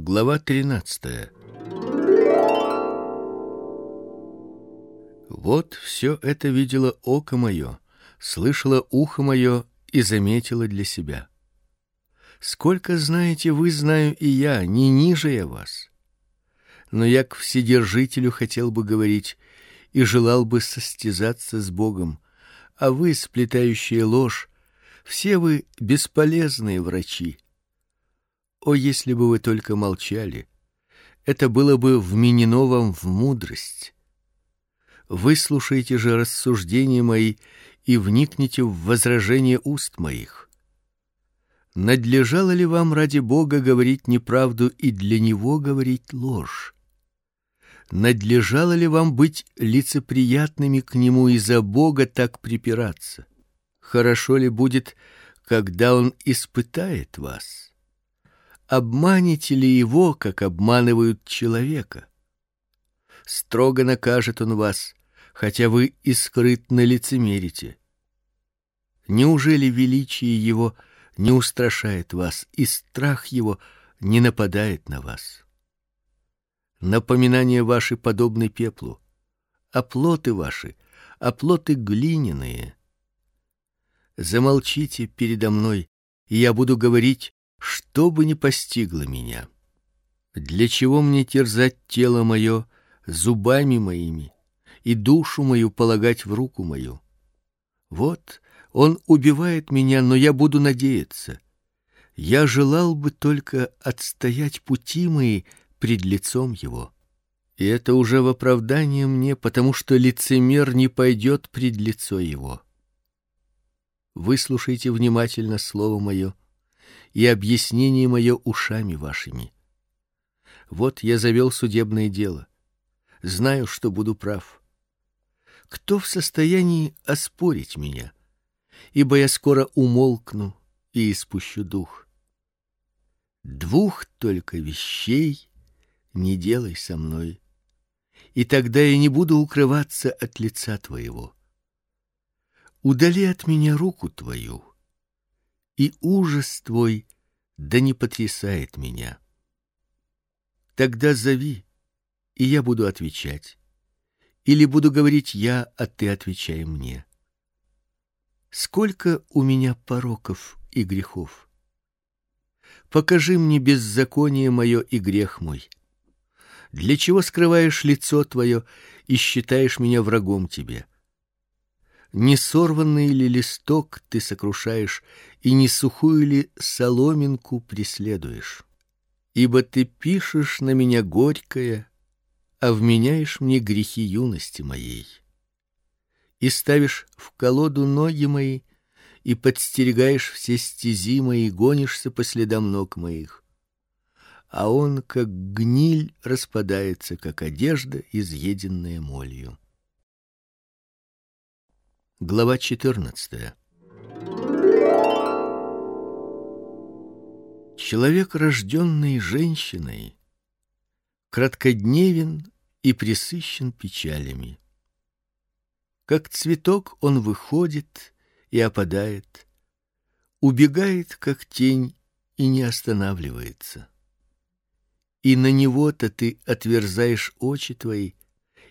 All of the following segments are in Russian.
Глава 13. Вот все это видело око мое, слышало ухо мое и заметило для себя. Сколько знаете вы, знаю и я, не ниже я вас. Но я к вседержителю хотел бы говорить и желал бы состязаться с Богом, а вы, сплетающие ложь, все вы бесполезные врачи. О, если бы вы только молчали, это было бы вменено вам в мудрость. Выслушайте же рассуждения мои и вникните в возражения уст моих. Надлежало ли вам ради Бога говорить неправду и для него говорить ложь? надлежало ли вам быть лицеприятными к нему и за Бога так припираться? Хорошо ли будет, когда он испытает вас? Обманете ли его, как обманывают человека? Строго накажет он вас, хотя вы и скрытно лицемерите. Неужели величие его не устрашает вас, и страх его не нападает на вас? Напоминания ваши подобны пеплу, а плоты ваши, а плоты глиняные. Замолчите передо мной, и я буду говорить, что бы ни постигло меня. Для чего мне терзать тело мое зубами моими и душу мою полагать в руку мою? Вот он убивает меня, но я буду надеяться. Я желал бы только отстоять пути мои пред лицом его. И это уже в оправдание мне, потому что лицемер не пойдет пред лицо его. Выслушайте внимательно слово мое и объяснение мое ушами вашими. Вот я завел судебное дело. Знаю, что буду прав. Кто в состоянии оспорить меня? Ибо я скоро умолкну и испущу дух. Двух только вещей не делай со мной, и тогда я не буду укрываться от лица твоего. Удали от меня руку твою, и ужас твой да не потрясает меня. Тогда зови, и я буду отвечать. Или буду говорить я, а ты отвечай мне. Сколько у меня пороков и грехов. Покажи мне беззаконие мое и грех мой. Для чего скрываешь лицо твое и считаешь меня врагом тебе? Не сорванный ли листок ты сокрушаешь, и не сухую ли соломинку преследуешь? Ибо ты пишешь на меня горькое, а вменяешь мне грехи юности моей. И ставишь в колоду ноги мои, и подстерегаешь все стези мои, гонишься по следам ног моих а он, как гниль, распадается, как одежда, изъеденная молью. Глава 14. Человек, рожденный женщиной, краткодневен и пресыщен печалями. Как цветок он выходит и опадает, убегает, как тень, и не останавливается и на него-то ты отверзаешь очи твои,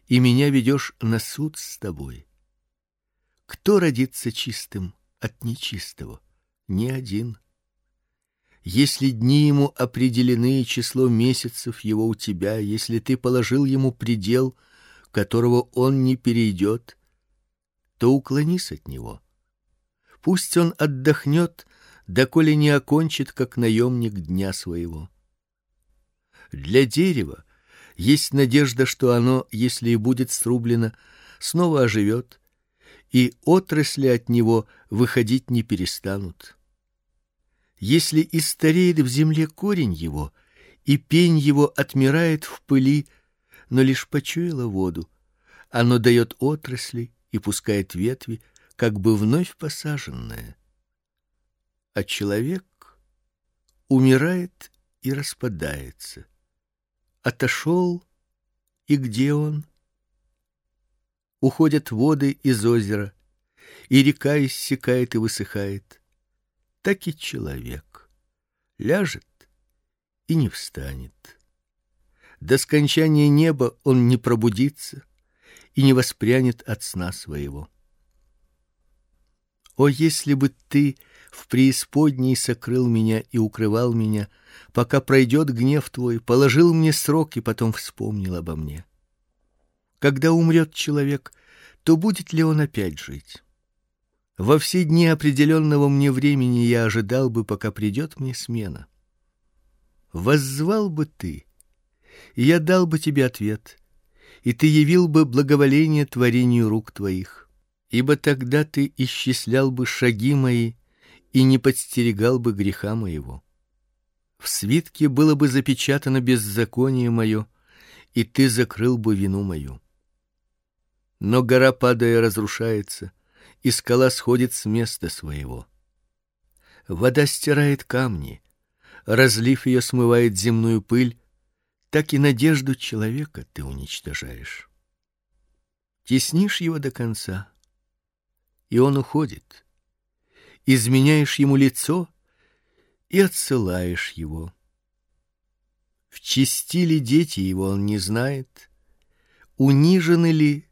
и меня ведешь на суд с тобой. Кто родится чистым от нечистого? Ни один. Если дни ему определены, число месяцев его у тебя, если ты положил ему предел, которого он не перейдет, то уклонись от него. Пусть он отдохнет, доколе не окончит, как наемник дня своего. Для дерева есть надежда, что оно, если и будет срублено, снова оживет, и отрасли от него выходить не перестанут. Если и стареет в земле корень его, и пень его отмирает в пыли, но лишь почуяло воду, оно дает отрасли и пускает ветви, как бы вновь посаженное. А человек умирает и распадается отошел, и где он? Уходят воды из озера, и река иссякает и высыхает. Так и человек ляжет и не встанет. До скончания неба он не пробудится и не воспрянет от сна своего. О, если бы ты в преисподней сокрыл меня и укрывал меня, пока пройдет гнев твой, положил мне срок и потом вспомнил обо мне. Когда умрет человек, то будет ли он опять жить? Во все дни определенного мне времени я ожидал бы, пока придет мне смена. Воззвал бы ты, и я дал бы тебе ответ, и ты явил бы благоволение творению рук твоих ибо тогда ты исчислял бы шаги мои и не подстерегал бы греха моего. В свитке было бы запечатано беззаконие мое, и ты закрыл бы вину мою. Но гора падая разрушается, и скала сходит с места своего. Вода стирает камни, разлив ее смывает земную пыль, так и надежду человека ты уничтожаешь. Теснишь его до конца, и он уходит. Изменяешь ему лицо и отсылаешь его. В чести ли дети его он не знает, унижены ли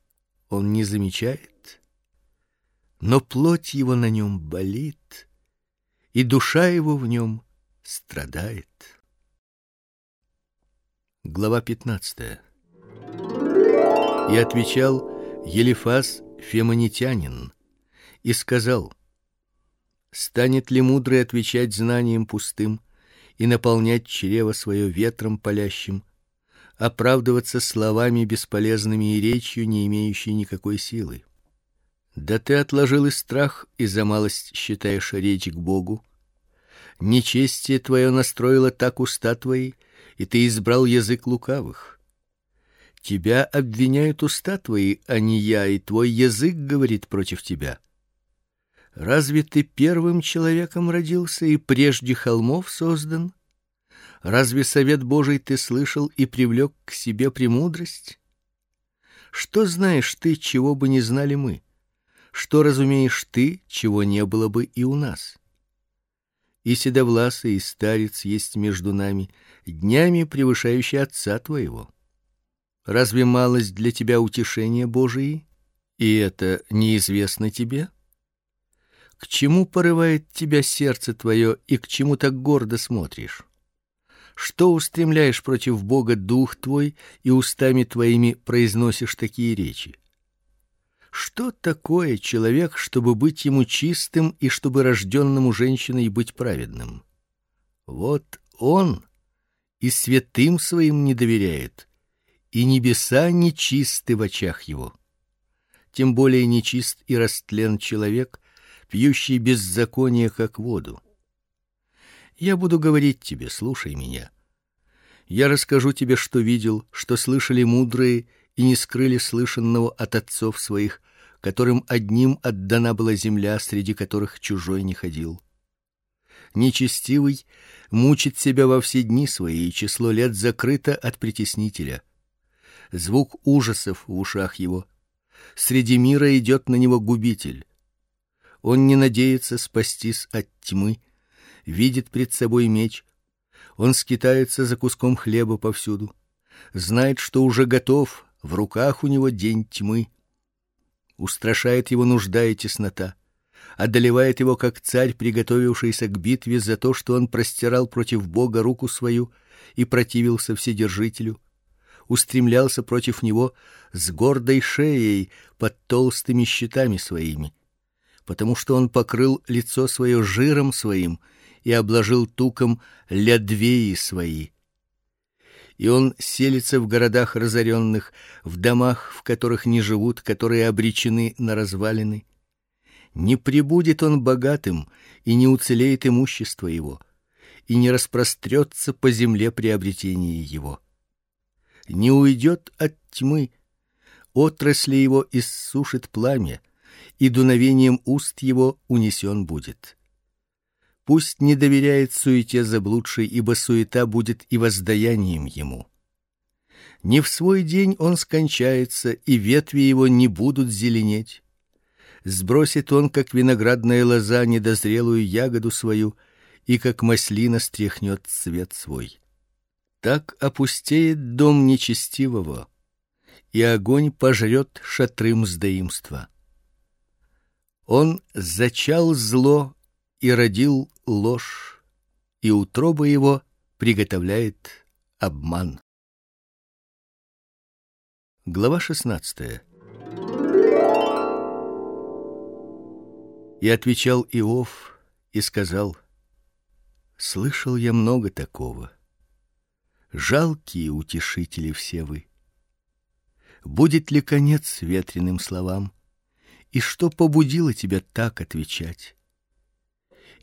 он не замечает, но плоть его на нем болит, и душа его в нем страдает. Глава пятнадцатая. И отвечал Елифас фемонитянин, и сказал: Станет ли мудрый отвечать знанием пустым и наполнять чрево свое ветром палящим, оправдываться словами бесполезными и речью, не имеющей никакой силы? Да ты отложил и страх, и за малость считаешь речь к Богу. Нечестие твое настроило так уста твои, и ты избрал язык лукавых. Тебя обвиняют уста твои, а не я, и твой язык говорит против тебя. Разве ты первым человеком родился и прежде холмов создан? Разве совет Божий ты слышал и привлек к себе премудрость? Что знаешь ты, чего бы не знали мы? Что разумеешь ты, чего не было бы и у нас? И седовласый и старец есть между нами, днями превышающий отца твоего. Разве малость для тебя утешения Божии, и это неизвестно тебе? К чему порывает тебя сердце твое и к чему так гордо смотришь? Что устремляешь против Бога дух твой и устами твоими произносишь такие речи? Что такое человек, чтобы быть ему чистым и чтобы рожденному женщиной быть праведным? Вот он и святым своим не доверяет, и небеса нечисты в очах его. Тем более нечист и растлен человек, пьющий беззаконие как воду. Я буду говорить тебе, слушай меня. Я расскажу тебе, что видел, что слышали мудрые и не скрыли слышанного от отцов своих, которым одним отдана была земля, среди которых чужой не ходил. Нечестивый мучит себя во все дни свои, и число лет закрыто от притеснителя. Звук ужасов в ушах его. Среди мира идет на него губитель. Он не надеется спастись от тьмы, видит пред собой меч. Он скитается за куском хлеба повсюду, знает, что уже готов, в руках у него день тьмы. Устрашает его нужда и теснота, одолевает его как царь, приготовившийся к битве за то, что он простирал против Бога руку свою и противился вседержителю устремлялся против него с гордой шеей под толстыми щитами своими потому что он покрыл лицо свое жиром своим и обложил туком лядвеи свои. И он селится в городах разоренных, в домах, в которых не живут, которые обречены на развалины. Не прибудет он богатым, и не уцелеет имущество его, и не распрострется по земле приобретение его. Не уйдет от тьмы, отрасли его иссушит пламя, и дуновением уст его унесен будет. Пусть не доверяет суете заблудшей, ибо суета будет и воздаянием ему. Не в свой день он скончается, и ветви его не будут зеленеть. Сбросит он, как виноградная лоза, недозрелую ягоду свою, и как маслина стряхнет цвет свой. Так опустеет дом нечестивого, и огонь пожрет шатры мздоимства. Он зачал зло и родил ложь, и утроба его приготовляет обман. Глава шестнадцатая. И отвечал Иов и сказал: Слышал я много такого. Жалкие утешители все вы. Будет ли конец ветреным словам? И что побудило тебя так отвечать?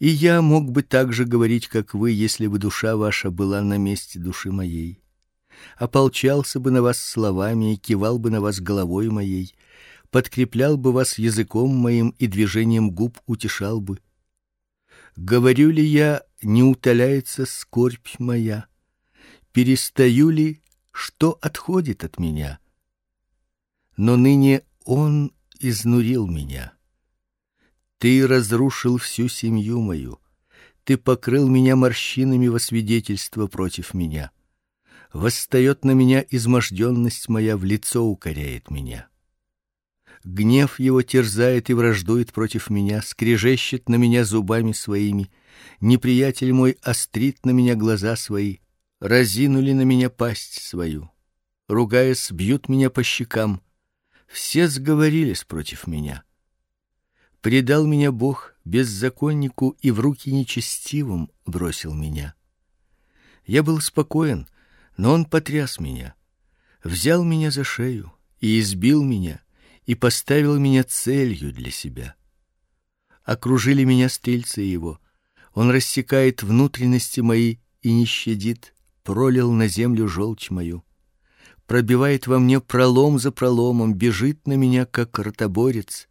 И я мог бы так же говорить, как вы, если бы душа ваша была на месте души моей. Ополчался бы на вас словами и кивал бы на вас головой моей, подкреплял бы вас языком моим и движением губ утешал бы. Говорю ли я, не утоляется скорбь моя? Перестаю ли, что отходит от меня? Но ныне он изнурил меня. Ты разрушил всю семью мою. Ты покрыл меня морщинами во свидетельство против меня. Восстает на меня изможденность моя, в лицо укоряет меня. Гнев его терзает и враждует против меня, скрежещет на меня зубами своими. Неприятель мой острит на меня глаза свои, разинули на меня пасть свою. Ругаясь, бьют меня по щекам. Все сговорились против меня. Предал меня Бог беззаконнику и в руки нечестивым бросил меня. Я был спокоен, но он потряс меня, взял меня за шею и избил меня и поставил меня целью для себя. Окружили меня стрельцы его. Он рассекает внутренности мои и не щадит, пролил на землю желчь мою. Пробивает во мне пролом за проломом, бежит на меня как ротоборец.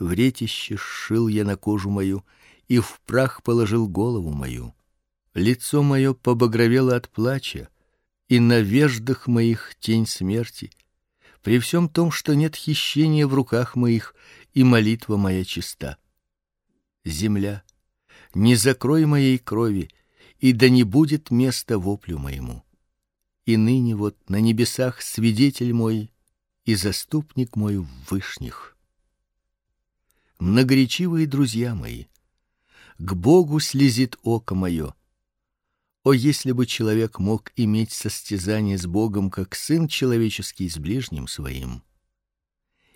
В ретище сшил я на кожу мою и в прах положил голову мою. Лицо мое побагровело от плача, и на веждах моих тень смерти при всем том, что нет хищения в руках моих, и молитва моя чиста. Земля, не закрой моей крови, и да не будет места воплю моему. И ныне вот на небесах свидетель мой и заступник мой в вышних. Многоречивые друзья мои, к Богу слезит око мое, о, если бы человек мог иметь состязание с Богом, как сын человеческий с ближним своим.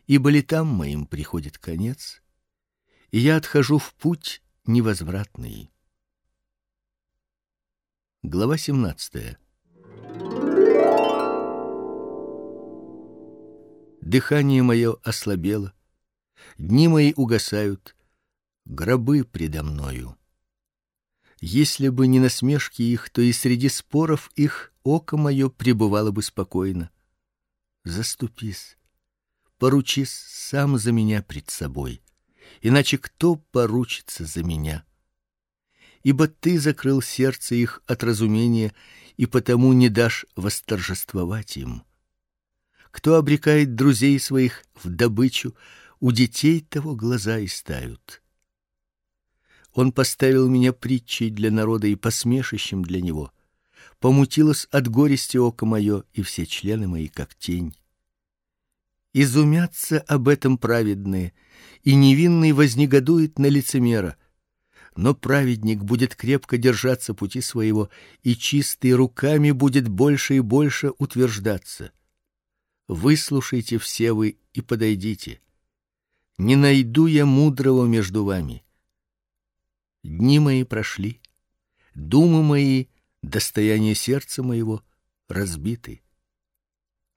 Ибо летам моим приходит конец, и я отхожу в путь невозвратный. Глава 17. Дыхание мое ослабело, дни мои угасают, гробы предо мною. Если бы не насмешки их, то и среди споров их око мое пребывало бы спокойно. Заступись, поручись сам за меня пред собой, иначе кто поручится за меня? Ибо ты закрыл сердце их от разумения и потому не дашь восторжествовать им. Кто обрекает друзей своих в добычу, у детей того глаза истают. Он поставил меня притчей для народа и посмешищем для него. Помутилось от горести око мое, и все члены мои как тень. Изумятся об этом праведные, и невинный вознегодует на лицемера. Но праведник будет крепко держаться пути своего, и чистый руками будет больше и больше утверждаться. Выслушайте все вы и подойдите. Не найду я мудрого между вами. Дни мои прошли, думы мои, достояние сердца моего разбиты.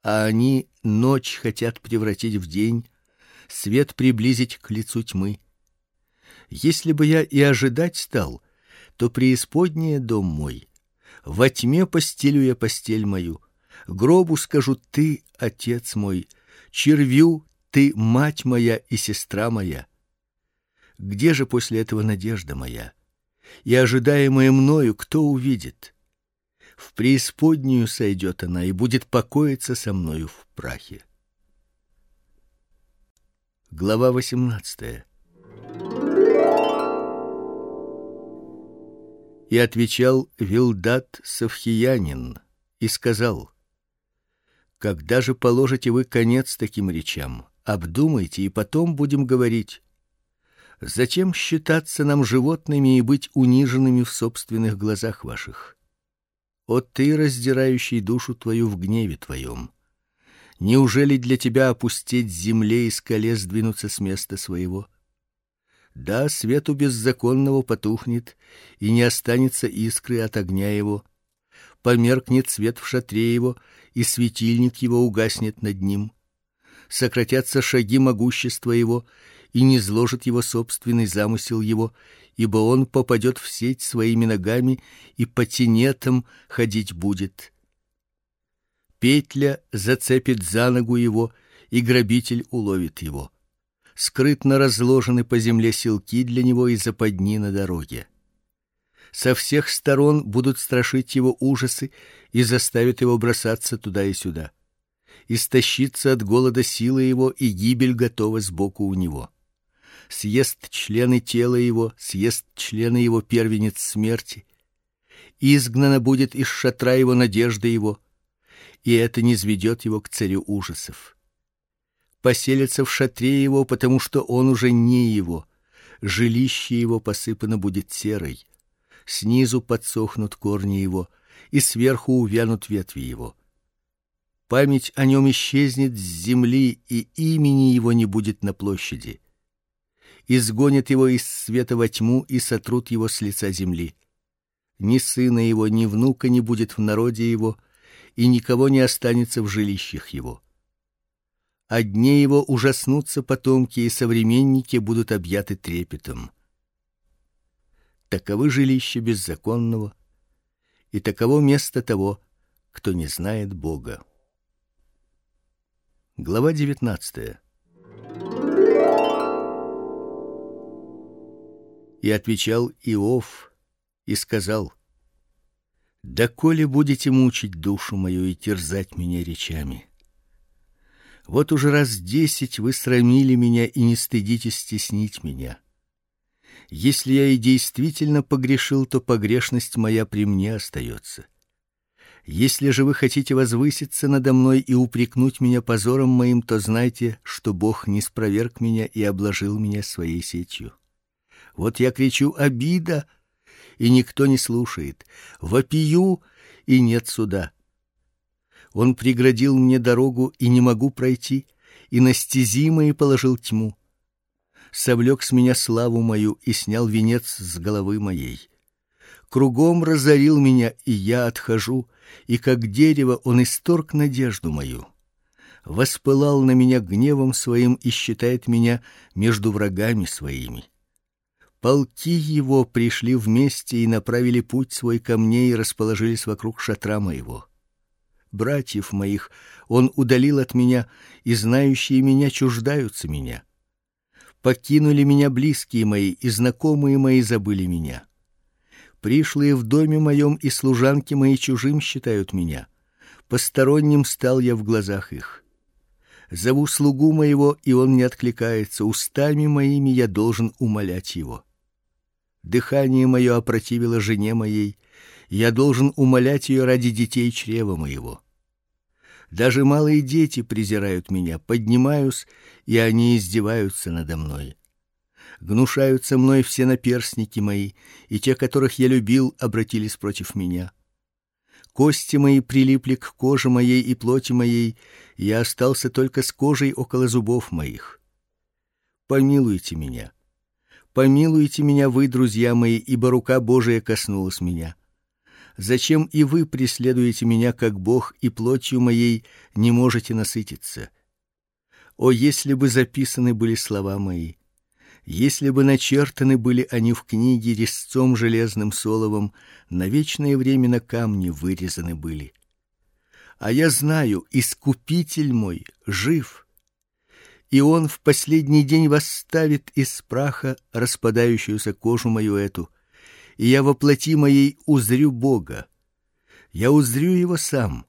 А они ночь хотят превратить в день, свет приблизить к лицу тьмы. Если бы я и ожидать стал, то преисподняя дом мой. Во тьме постелю я постель мою, гробу скажу ты, отец мой, червю ты, мать моя и сестра моя. Где же после этого надежда моя? И ожидаемая мною кто увидит? В преисподнюю сойдет она и будет покоиться со мною в прахе. Глава 18. И отвечал Вилдат Савхиянин и сказал: Когда же положите вы конец таким речам? Обдумайте, и потом будем говорить. Зачем считаться нам животными и быть униженными в собственных глазах ваших? О ты, раздирающий душу твою в гневе твоем, неужели для тебя опустить земле и скале сдвинуться с места своего? Да, свету беззаконного потухнет, и не останется искры от огня его. Померкнет свет в шатре его, и светильник его угаснет над ним. Сократятся шаги могущества его, и не зложит его собственный замысел его, ибо он попадет в сеть своими ногами и по тенетам ходить будет. Петля зацепит за ногу его, и грабитель уловит его скрытно разложены по земле силки для него и западни на дороге. Со всех сторон будут страшить его ужасы и заставят его бросаться туда и сюда. Истощится от голода сила его, и гибель готова сбоку у него. Съест члены тела его, съест члены его первенец смерти. Изгнана будет из шатра его надежда его, и это не зведет его к царю ужасов поселится в шатре его, потому что он уже не его. Жилище его посыпано будет серой. Снизу подсохнут корни его, и сверху увянут ветви его. Память о нем исчезнет с земли, и имени его не будет на площади. Изгонят его из света во тьму и сотрут его с лица земли. Ни сына его, ни внука не будет в народе его, и никого не останется в жилищах его о дне его ужаснутся потомки, и современники будут объяты трепетом. Таковы жилища беззаконного, и таково место того, кто не знает Бога. Глава девятнадцатая. И отвечал Иов и сказал: Да коли будете мучить душу мою и терзать меня речами, вот уже раз десять вы срамили меня и не стыдитесь стеснить меня. Если я и действительно погрешил, то погрешность моя при мне остается. Если же вы хотите возвыситься надо мной и упрекнуть меня позором моим, то знайте, что Бог не спроверг меня и обложил меня своей сетью. Вот я кричу обида, и никто не слушает. Вопию, и нет суда. Он преградил мне дорогу, и не могу пройти, и на стези мои положил тьму. Совлек с меня славу мою и снял венец с головы моей. Кругом разорил меня, и я отхожу, и как дерево он исторг надежду мою. Воспылал на меня гневом своим и считает меня между врагами своими. Полки его пришли вместе и направили путь свой ко мне и расположились вокруг шатра моего братьев моих он удалил от меня, и знающие меня чуждаются меня. Покинули меня близкие мои, и знакомые мои забыли меня. Пришлые в доме моем и служанки мои чужим считают меня. Посторонним стал я в глазах их. Зову слугу моего, и он не откликается. Устами моими я должен умолять его. Дыхание мое опротивило жене моей, я должен умолять ее ради детей чрева моего. Даже малые дети презирают меня, поднимаюсь, и они издеваются надо мной. Гнушаются мной все наперсники мои, и те, которых я любил, обратились против меня. Кости мои прилипли к коже моей и плоти моей, я остался только с кожей около зубов моих. Помилуйте меня. Помилуйте меня вы, друзья мои, ибо рука Божия коснулась меня. Зачем и вы преследуете меня как Бог и плотью моей не можете насытиться? О, если бы записаны были слова мои, если бы начертаны были они в книге резцом железным соловом, на вечное время на камне вырезаны были. А я знаю, искупитель мой жив. И он в последний день восставит из праха распадающуюся кожу мою эту и я во плоти моей узрю Бога. Я узрю его сам.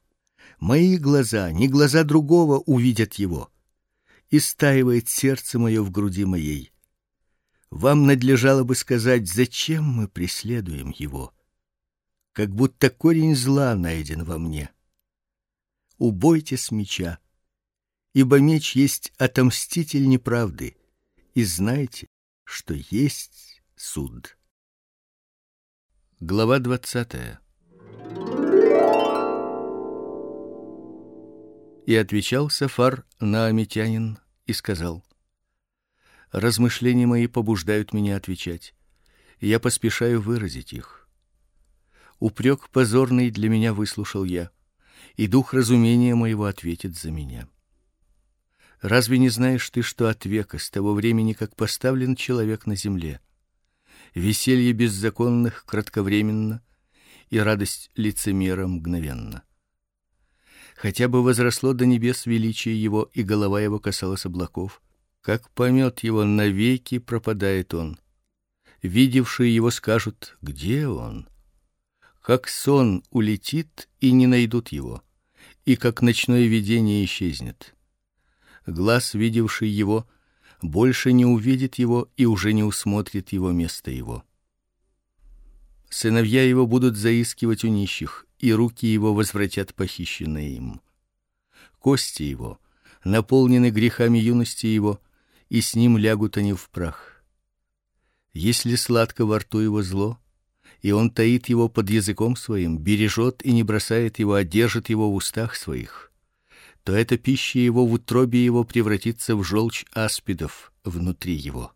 Мои глаза, не глаза другого увидят его. И стаивает сердце мое в груди моей. Вам надлежало бы сказать, зачем мы преследуем его? Как будто корень зла найден во мне. убойте с меча, ибо меч есть отомститель неправды, и знайте, что есть суд. Глава двадцатая. И отвечал Сафар наамитянин и сказал: Размышления мои побуждают меня отвечать. Я поспешаю выразить их. Упрек позорный для меня выслушал я, и дух разумения моего ответит за меня. Разве не знаешь ты, что от века с того времени, как поставлен человек на земле, веселье беззаконных кратковременно и радость лицемера мгновенно? хотя бы возросло до небес величие его, и голова его касалась облаков, как помет его навеки пропадает он. Видевшие его скажут: где он? Как сон улетит и не найдут его, и как ночное видение исчезнет. Глаз, видевший его, больше не увидит его и уже не усмотрит его место его. Сыновья его будут заискивать у нищих, и руки его возвратят похищенное им. Кости его наполнены грехами юности его, и с ним лягут они в прах. Если сладко во рту его зло, и он таит его под языком своим, бережет и не бросает его, а держит его в устах своих, то эта пища его в утробе его превратится в желчь аспидов внутри его.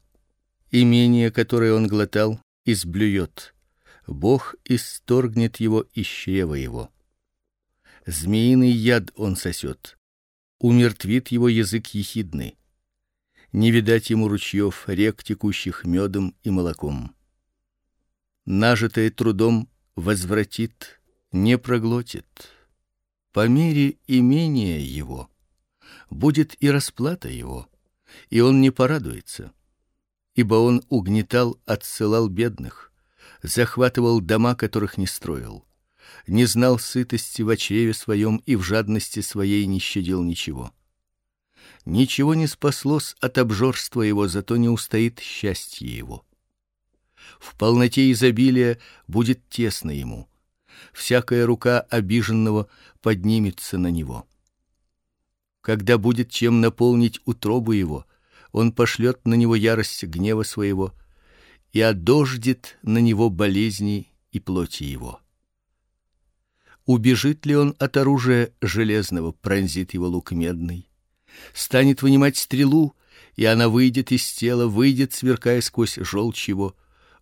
Имение, которое он глотал, изблюет Бог исторгнет его из чрева его. Змеиный яд он сосет, умертвит его язык ехидный. Не видать ему ручьев, рек, текущих медом и молоком. Нажитое трудом возвратит, не проглотит. По мере имения его будет и расплата его, и он не порадуется, ибо он угнетал, отсылал бедных захватывал дома, которых не строил, не знал сытости в чреве своем и в жадности своей не щадил ничего. Ничего не спаслось от обжорства его, зато не устоит счастье его. В полноте изобилия будет тесно ему. Всякая рука обиженного поднимется на него. Когда будет чем наполнить утробу его, он пошлет на него ярость гнева своего и одождет на него болезни и плоти его. Убежит ли он от оружия железного, пронзит его лук медный, станет вынимать стрелу, и она выйдет из тела, выйдет, сверкая сквозь желчь его,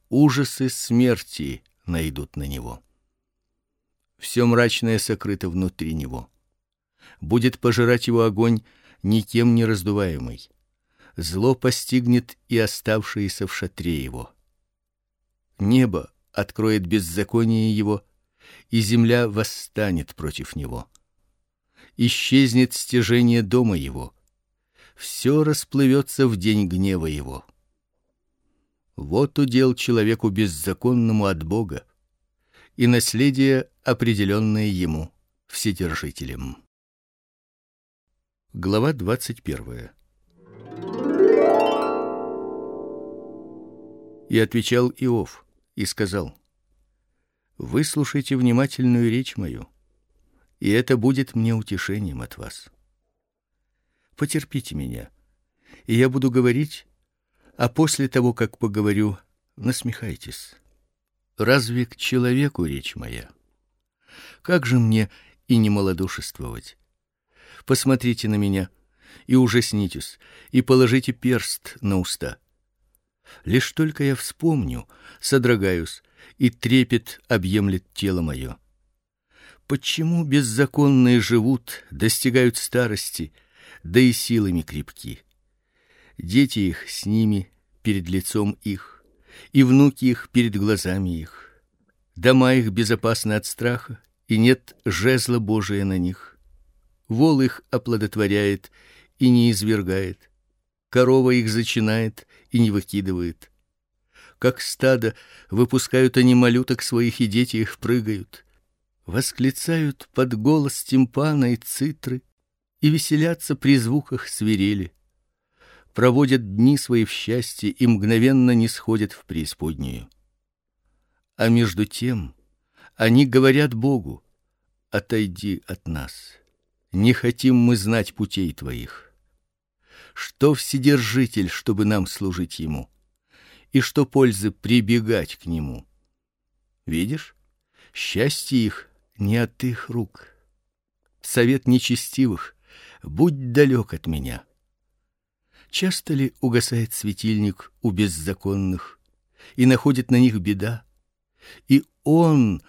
ужасы смерти найдут на него. Все мрачное сокрыто внутри него. Будет пожирать его огонь, никем не раздуваемый. Зло постигнет и оставшиеся в шатре его небо откроет беззаконие его, и земля восстанет против него. Исчезнет стяжение дома его. Все расплывется в день гнева его. Вот удел человеку беззаконному от Бога, и наследие определенное ему вседержителем. Глава двадцать первая. И отвечал Иов: и сказал: Выслушайте внимательную речь мою, и это будет мне утешением от вас. Потерпите меня, и я буду говорить, а после того, как поговорю, насмехайтесь. Разве к человеку речь моя? Как же мне и не малодушествовать? Посмотрите на меня и ужаснитесь, и положите перст на уста. Лишь только я вспомню, содрогаюсь, и трепет объемлет тело мое. Почему беззаконные живут, достигают старости, да и силами крепки? Дети их с ними перед лицом их, и внуки их перед глазами их. Дома их безопасны от страха, и нет жезла Божия на них. Вол их оплодотворяет и не извергает. Корова их зачинает и не выкидывает. Как стадо выпускают они малюток своих, и дети их прыгают. Восклицают под голос тимпана и цитры и веселятся при звуках свирели. Проводят дни свои в счастье и мгновенно не сходят в преисподнюю. А между тем они говорят Богу: "Отойди от нас, Не хотим мы знать путей твоих. Что вседержитель, чтобы нам служить ему? И что пользы прибегать к нему? Видишь? Счастье их не от их рук. Совет нечестивых будь далек от меня. Часто ли угасает светильник у беззаконных, и находит на них беда, и он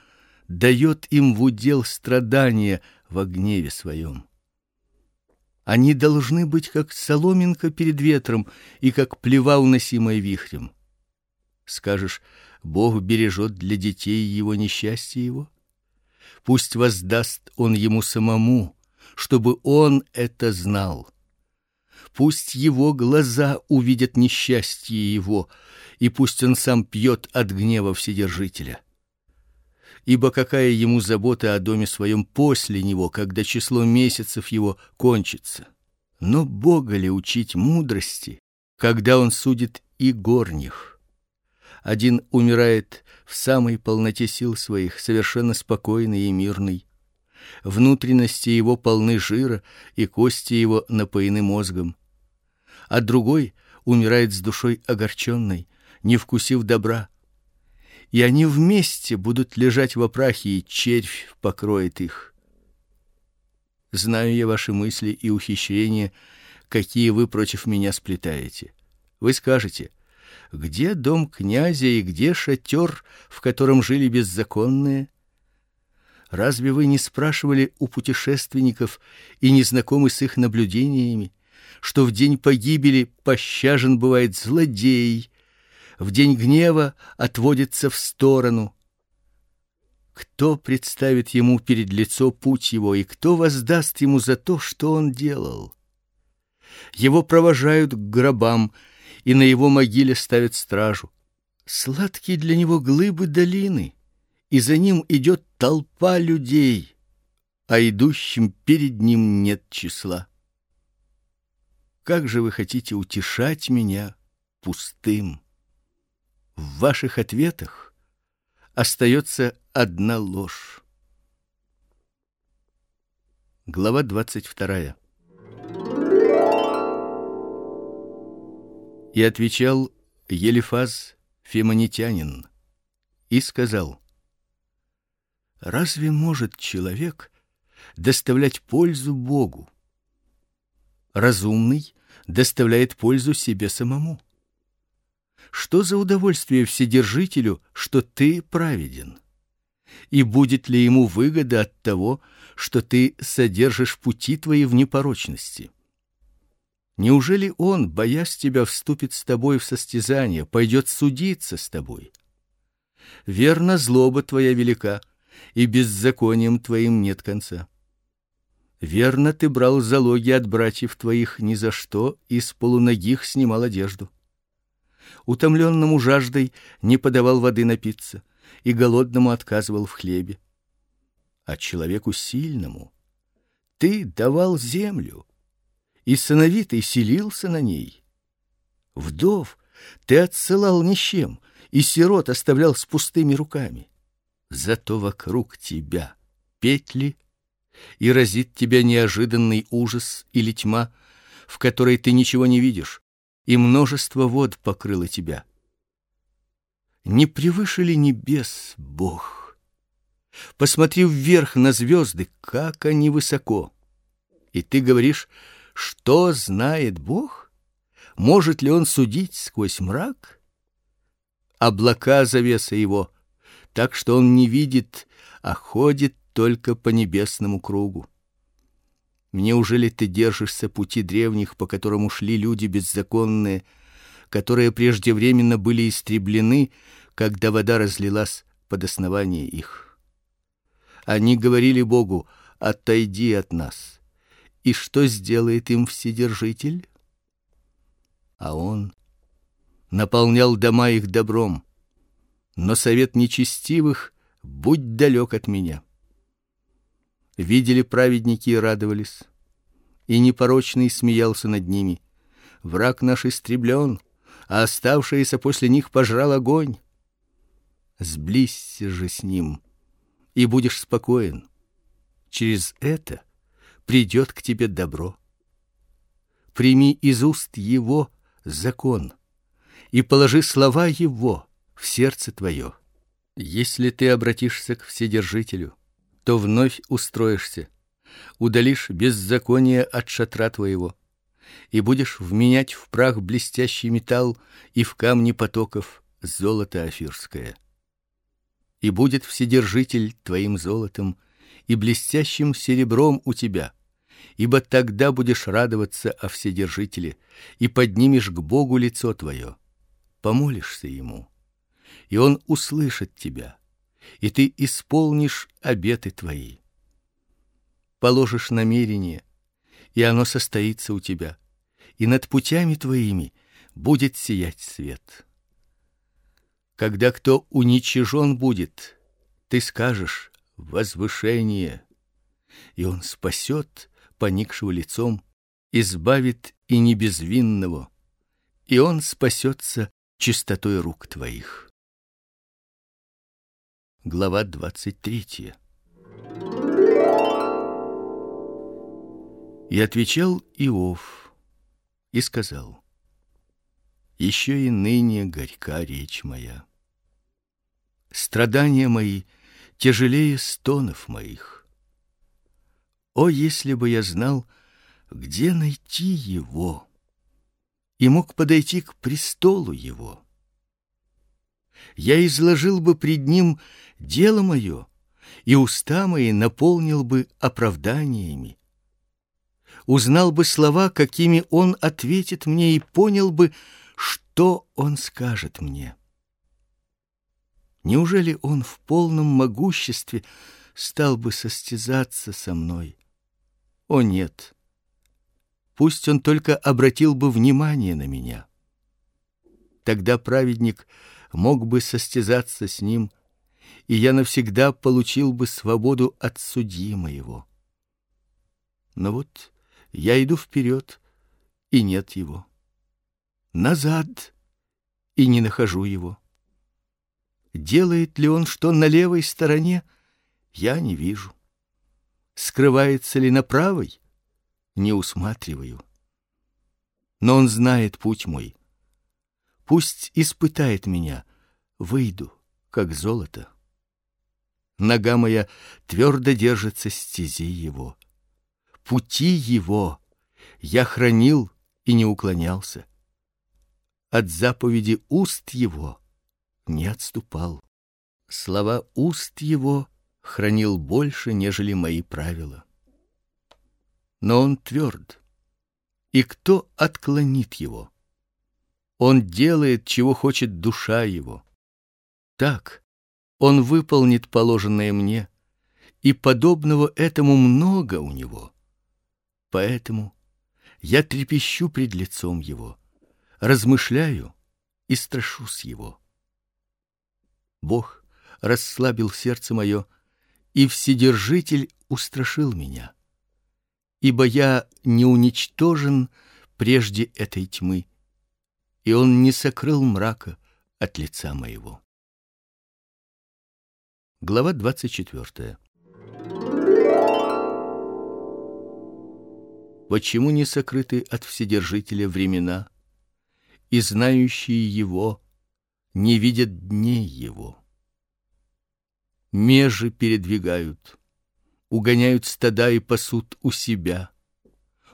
дает им в удел страдания в гневе своем. Они должны быть как соломинка перед ветром и как плева уносимая вихрем. Скажешь: Бог бережет для детей его несчастье его. Пусть воздаст он ему самому, чтобы он это знал. Пусть его глаза увидят несчастье его, и пусть он сам пьет от гнева вседержителя. Ибо какая ему забота о доме своем после него, когда число месяцев его кончится? Но Бога ли учить мудрости, когда он судит и горних? Один умирает в самой полноте сил своих, совершенно спокойный и мирный. Внутренности его полны жира, и кости его напоены мозгом. А другой умирает с душой огорченной, не вкусив добра. И они вместе будут лежать в опрахе, и червь покроет их. Знаю я ваши мысли и ухищрения, какие вы против меня сплетаете. Вы скажете: где дом князя и где шатер, в котором жили беззаконные? Разве вы не спрашивали у путешественников и не знакомы с их наблюдениями, что в день погибели пощажен бывает злодей, в день гнева отводится в сторону. Кто представит ему перед лицо путь его и кто воздаст ему за то, что он делал? Его провожают к гробам и на его могиле ставят стражу. Сладкие для него глыбы долины, и за ним идет толпа людей, а идущим перед ним нет числа. Как же вы хотите утешать меня пустым? В ваших ответах остается одна ложь. Глава двадцать вторая. И отвечал Елифаз фемонитянин и сказал: Разве может человек доставлять пользу Богу? Разумный доставляет пользу себе самому. Что за удовольствие вседержителю, что ты праведен? И будет ли ему выгода от того, что ты содержишь пути твои в непорочности? Неужели он, боясь тебя, вступит с тобой в состязание, пойдет судиться с тобой? Верно, злоба твоя велика, и беззаконием твоим нет конца. Верно, ты брал залоги от братьев твоих ни за что и с полуногих снимал одежду. Утомленному жаждой не подавал воды напиться, и голодному отказывал в хлебе. А человеку сильному ты давал землю, и сыновитый селился на ней. Вдов ты отсылал ни с чем, и сирот оставлял с пустыми руками. Зато вокруг тебя петли и разит тебя неожиданный ужас или тьма, в которой ты ничего не видишь, и множество вод покрыло тебя. Не превыше ли небес Бог? Посмотри вверх на звезды, как они высоко. И ты говоришь, что знает Бог? Может ли он судить сквозь мрак? Облака завеса его, так что он не видит, а ходит только по небесному кругу. Мне уже ли ты держишься пути древних, по которым ушли люди беззаконные, которые преждевременно были истреблены, когда вода разлилась под основание их? Они говорили Богу: "Отойди от нас". И что сделает им вседержитель? А он наполнял дома их добром, но совет нечестивых будь далек от меня видели праведники и радовались, и непорочный смеялся над ними. Враг наш истреблен, а оставшиеся после них пожрал огонь. Сблизься же с ним, и будешь спокоен. Через это придет к тебе добро. Прими из уст его закон и положи слова его в сердце твое. Если ты обратишься к Вседержителю, то вновь устроишься, удалишь беззаконие от шатра твоего и будешь вменять в прах блестящий металл и в камни потоков золото афирское. И будет Вседержитель твоим золотом и блестящим серебром у тебя, ибо тогда будешь радоваться о Вседержителе и поднимешь к Богу лицо твое, помолишься ему и он услышит тебя, и ты исполнишь обеты твои. Положишь намерение, и оно состоится у тебя, и над путями твоими будет сиять свет. Когда кто уничижен будет, ты скажешь: возвышение, и он спасет поникшего лицом, избавит и не безвинного, и он спасется чистотой рук твоих. Глава двадцать третья. И отвечал Иов и сказал: Еще и ныне горька речь моя. Страдания мои тяжелее стонов моих. О, если бы я знал, где найти его, и мог подойти к престолу его я изложил бы пред ним дело мое, и уста мои наполнил бы оправданиями. Узнал бы слова, какими он ответит мне, и понял бы, что он скажет мне. Неужели он в полном могуществе стал бы состязаться со мной? О нет. Пусть он только обратил бы внимание на меня. Тогда праведник мог бы состязаться с ним, и я навсегда получил бы свободу от судьи моего. Но вот я иду вперед, и нет его. Назад, и не нахожу его. Делает ли он что на левой стороне, я не вижу. Скрывается ли на правой, не усматриваю. Но он знает путь мой Пусть испытает меня, выйду, как золото. Нога моя твердо держится стези его. Пути его я хранил и не уклонялся. От заповеди уст его не отступал. Слова уст его хранил больше, нежели мои правила. Но он тверд, и кто отклонит его? Он делает, чего хочет душа его. Так он выполнит положенное мне, и подобного этому много у него. Поэтому я трепещу пред лицом его, размышляю и страшусь его. Бог расслабил сердце мое, и вседержитель устрашил меня. Ибо я не уничтожен прежде этой тьмы, и он не сокрыл мрака от лица моего. Глава двадцать четвертая. Почему не сокрыты от Вседержителя времена, и знающие его не видят дней его? Межи передвигают, угоняют стада и пасут у себя,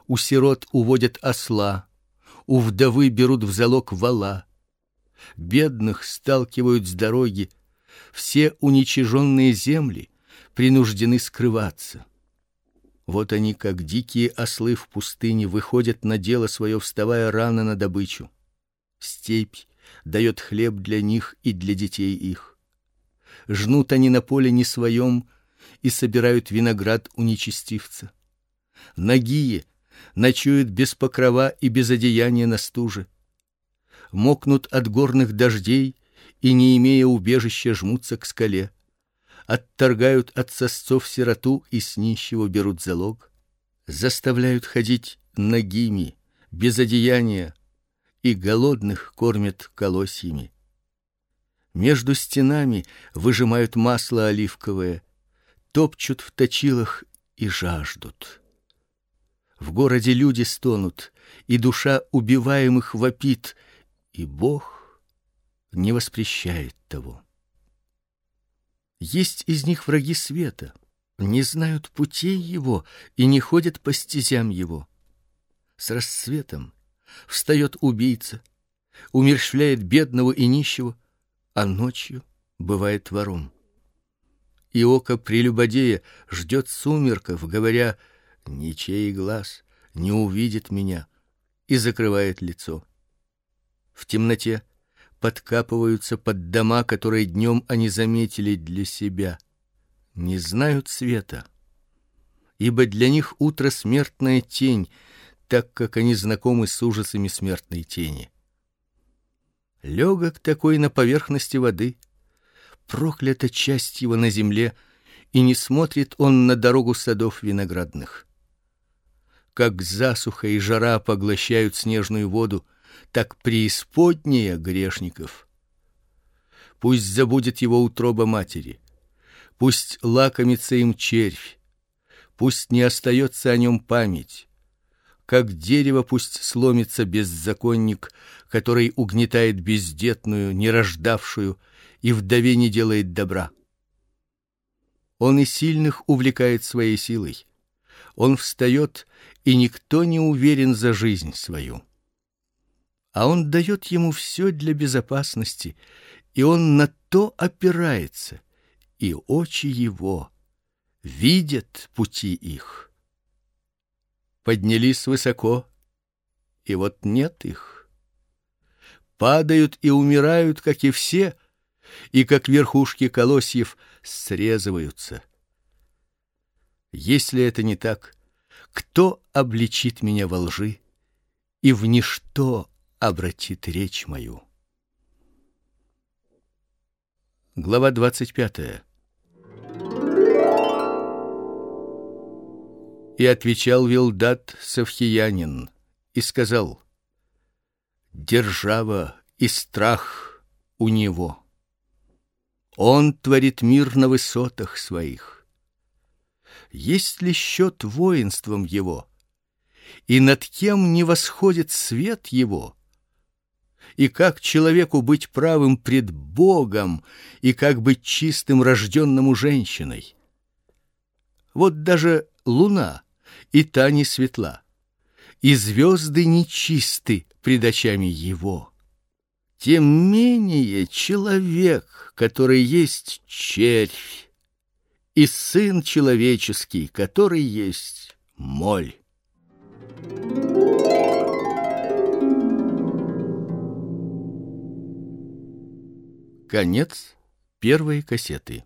у сирот уводят осла, у вдовы берут в залог вала, бедных сталкивают с дороги, все уничиженные земли принуждены скрываться. Вот они, как дикие ослы в пустыне, выходят на дело свое, вставая рано на добычу. Степь дает хлеб для них и для детей их. Жнут они на поле не своем и собирают виноград у нечестивца. Нагие ночуют без покрова и без одеяния на стуже, мокнут от горных дождей и не имея убежища жмутся к скале, отторгают от сосцов сироту и с нищего берут залог, заставляют ходить нагими, без одеяния, и голодных кормят колосьями. Между стенами выжимают масло оливковое, топчут в точилах и жаждут В городе люди стонут, и душа убиваемых вопит, и Бог не воспрещает того. Есть из них враги света, не знают путей его и не ходят по стезям его. С рассветом встает убийца, умерщвляет бедного и нищего, а ночью бывает вором. И око прелюбодея ждет сумерков, говоря: ничей глаз не увидит меня, и закрывает лицо. В темноте подкапываются под дома, которые днем они заметили для себя, не знают света, ибо для них утро смертная тень, так как они знакомы с ужасами смертной тени. Легок такой на поверхности воды, проклята часть его на земле, и не смотрит он на дорогу садов виноградных. Как засуха и жара поглощают снежную воду, так преисподняя грешников. Пусть забудет его утроба матери, пусть лакомится им червь, пусть не остается о нем память. Как дерево пусть сломится беззаконник, который угнетает бездетную, нерождавшую и вдове не делает добра. Он и сильных увлекает своей силой. Он встает, и никто не уверен за жизнь свою а он дает ему все для безопасности, и он на то опирается, и очи его видят пути их. Поднялись высоко, и вот нет их. Падают и умирают, как и все, и как верхушки колосьев срезываются. Если это не так, кто обличит меня во лжи и в ничто обратит речь мою. Глава двадцать пятая. И отвечал Вилдат Савхиянин и сказал: Держава и страх у него. Он творит мир на высотах своих. Есть ли счет воинством его? И над кем не восходит свет его? и как человеку быть правым пред Богом, и как быть чистым рожденному женщиной. Вот даже луна и та не светла, и звезды нечисты пред очами его. Тем менее человек, который есть червь, и сын человеческий, который есть моль. Конец первой кассеты.